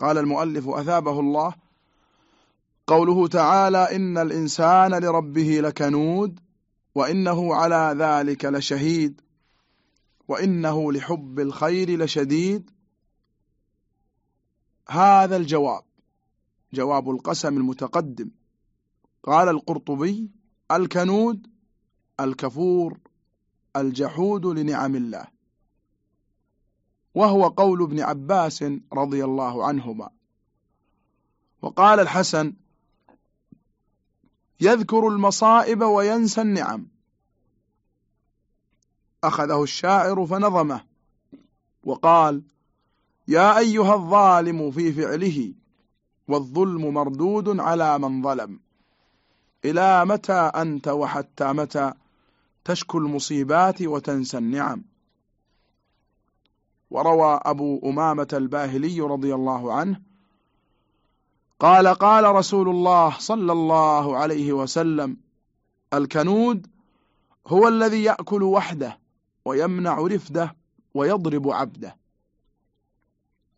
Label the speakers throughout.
Speaker 1: قال المؤلف أثابه الله قوله تعالى إن الإنسان لربه لكنود وإنه على ذلك لشهيد وإنه لحب الخير لشديد. هذا الجواب جواب القسم المتقدم. قال القرطبي الكنود الكفور الجحود لنعم الله. وهو قول ابن عباس رضي الله عنهما. وقال الحسن يذكر المصائب وينسى النعم. أخذه الشاعر فنظمه وقال يا أيها الظالم في فعله والظلم مردود على من ظلم. إلى متى أنت وحتى متى تشكو المصيبات وتنسى النعم؟ وروى أبو أمامة الباهلي رضي الله عنه قال قال رسول الله صلى الله عليه وسلم الكنود هو الذي يأكل وحده ويمنع رفده ويضرب عبده.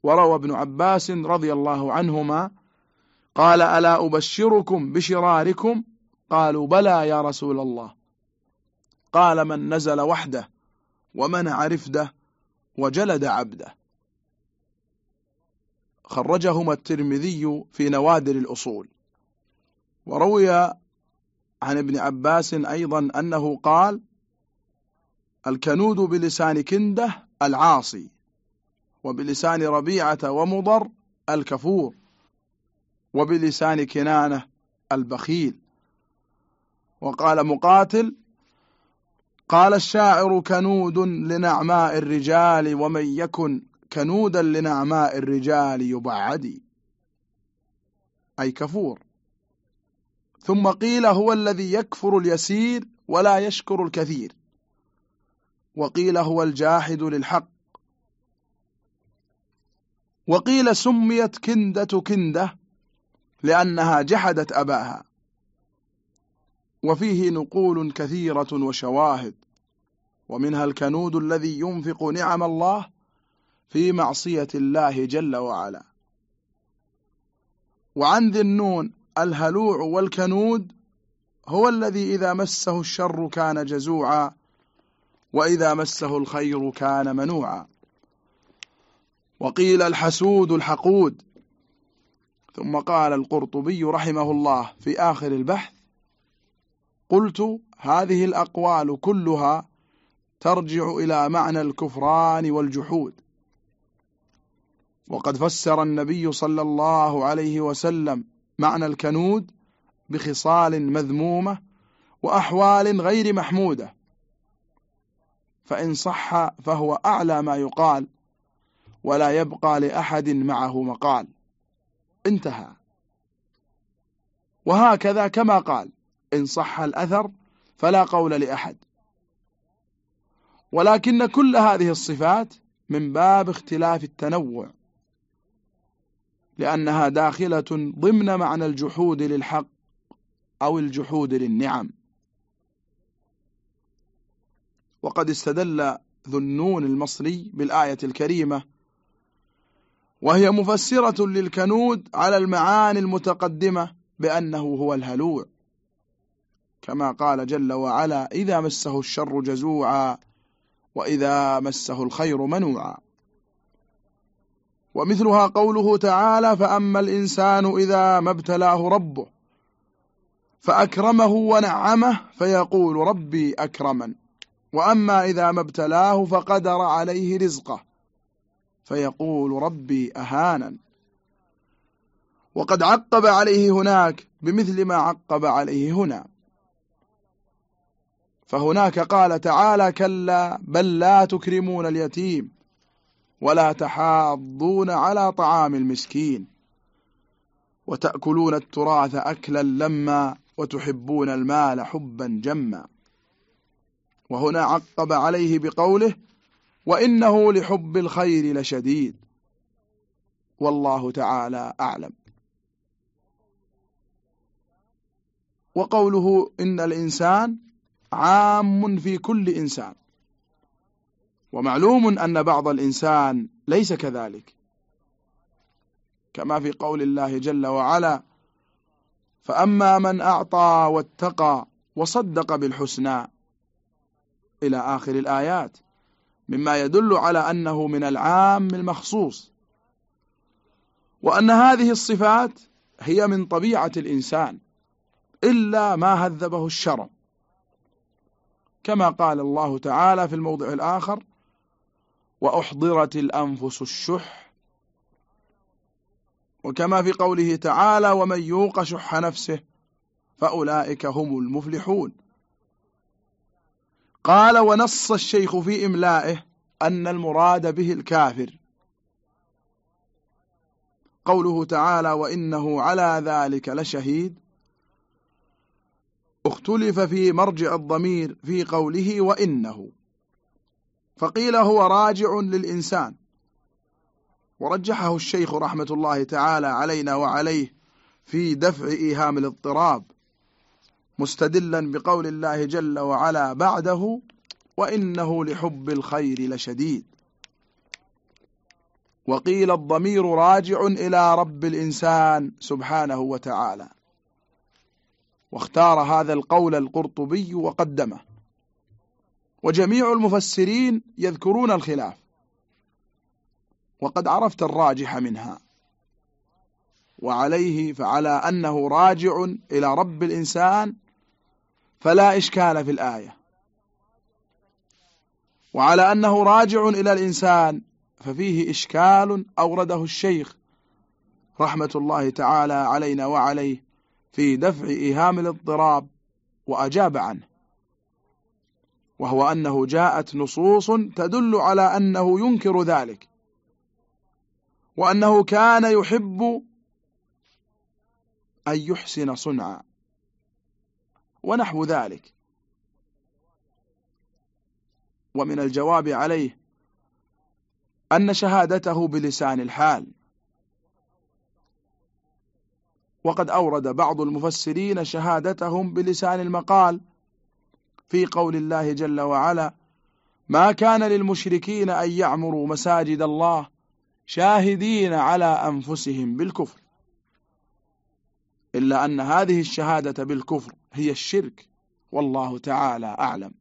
Speaker 1: وروى ابن عباس رضي الله عنهما قال ألا أبشركم بشراركم؟ قالوا بلى يا رسول الله. قال من نزل وحده ومنع رفده وجلد عبده. خرجهما الترمذي في نوادر الأصول. وروي عن ابن عباس أيضا أنه قال الكنود بلسان كنده العاصي وبلسان ربيعة ومضر الكفور وبلسان كنانة البخيل. وقال مقاتل قال الشاعر كنود لنعماء الرجال ومن يكن كنودا لنعماء الرجال يبعدي. أي كفور. ثم قيل هو الذي يكفر اليسير ولا يشكر الكثير. وقيل هو الجاحد للحق. وقيل سميت كندة كندة لأنها جحدت أباها. وفيه نقول كثيرة وشواهد ومنها الكنود الذي ينفق نعم الله في معصية الله جل وعلا. وعن ذي النون الهلوع والكنود هو الذي إذا مسه الشر كان جزوعا وإذا مسه الخير كان منوعا. وقيل الحسود الحقود ثم قال القرطبي رحمه الله في آخر البحث قلت هذه الأقوال كلها ترجع إلى معنى الكفران والجحود. وقد فسر النبي صلى الله عليه وسلم معنى الكنود بخصال مذمومة وأحوال غير محمودة. فإن صح فهو أعلى ما يقال ولا يبقى لأحد معه مقال. انتهى. وهكذا كما قال إن صح الأثر فلا قول لأحد. ولكن كل هذه الصفات من باب اختلاف التنوع لأنها داخلة ضمن معنى الجحود للحق أو الجحود للنعم. وقد استدل ذو النون المصري بالآية الكريمة وهي مفسرة للكنود على المعاني المتقدمة بأنه هو الهلوع. كما قال جل وعلا إذا مسه الشر جزوعا وإذا مسه الخير منوعا. ومثلها قوله تعالى فأما الإنسان إذا ما ابتلاه ربه فأكرمه ونعمه فيقول ربي أكرمن. وأما إذا ما ابتلاه فقدر عليه رزقه فيقول ربي أهانا وقد عقب عليه هناك بمثل ما عقب عليه هنا. فهناك قال تعالى كلا بل لا تكرمون اليتيم ولا تحاضون على طعام المسكين. وتأكلون التراث أكلا لما وتحبون المال حبا جما. وهنا عقب عليه بقوله وإنه لحب الخير لشديد. والله تعالى أعلم. وقوله إن الإنسان عام في كل إنسان. ومعلوم أن بعض الإنسان ليس كذلك. كما في قول الله جل وعلا فأما من أعطى واتقى وصدق بالحسنى إلى آخر الآيات مما يدل على أنه من العام المخصوص. وأن هذه الصفات هي من طبيعة الإنسان إلا ما هذبه الشرع. كما قال الله تعالى في الموضع الآخر وأحضرت الأنفس الشح. وكما في قوله تعالى ومن يوق شح نفسه فأولئك هم المفلحون. قال ونص الشيخ في إملائه أن المراد به الكافر. قوله تعالى وإنه على ذلك لشهيد. اختلف في مرجع الضمير في قوله وإنه. فقيل هو راجع للإنسان. ورجحه الشيخ رحمة الله تعالى علينا وعليه في دفع إيهام الاضطراب مستدلا بقول الله جل وعلا بعده وإنه لحب الخير لشديد. وقيل الضمير راجع إلى رب الإنسان سبحانه وتعالى. واختار هذا القول القرطبي وقدمه. وجميع المفسرين يذكرون الخلاف. وقد عرفت الراجح منها. وعليه فعلى أنه راجع إلى رب الإنسان فلا إشكال في الآية. وعلى أنه راجع إلى الإنسان ففيه إشكال أورده الشيخ رحمة الله تعالى علينا وعليه. في دفع إيهام الاضطراب وأجاب عنه وهو أنه جاءت نصوص تدل على أنه ينكر ذلك وأنه كان يحب أن يحسن صنعا ونحو ذلك. ومن الجواب عليه أن شهادته بلسان الحال. وقد أورد بعض المفسرين شهادتهم بلسان المقال في قول الله جل وعلا ما كان للمشركين أن يعمروا مساجد الله شاهدين على أنفسهم بالكفر إلا أن هذه الشهادة بالكفر هي الشرك والله تعالى أعلم.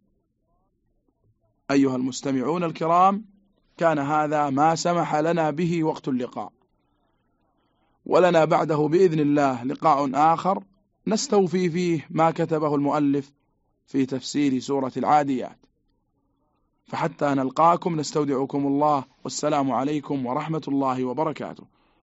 Speaker 1: أيها المستمعون الكرام كان هذا ما سمح لنا به وقت اللقاء. ولنا بعده بإذن الله لقاء آخر نستوفي فيه ما كتبه المؤلف في تفسير سورة العاديات. فحتى نلقاكم نستودعكم الله والسلام عليكم ورحمة الله وبركاته.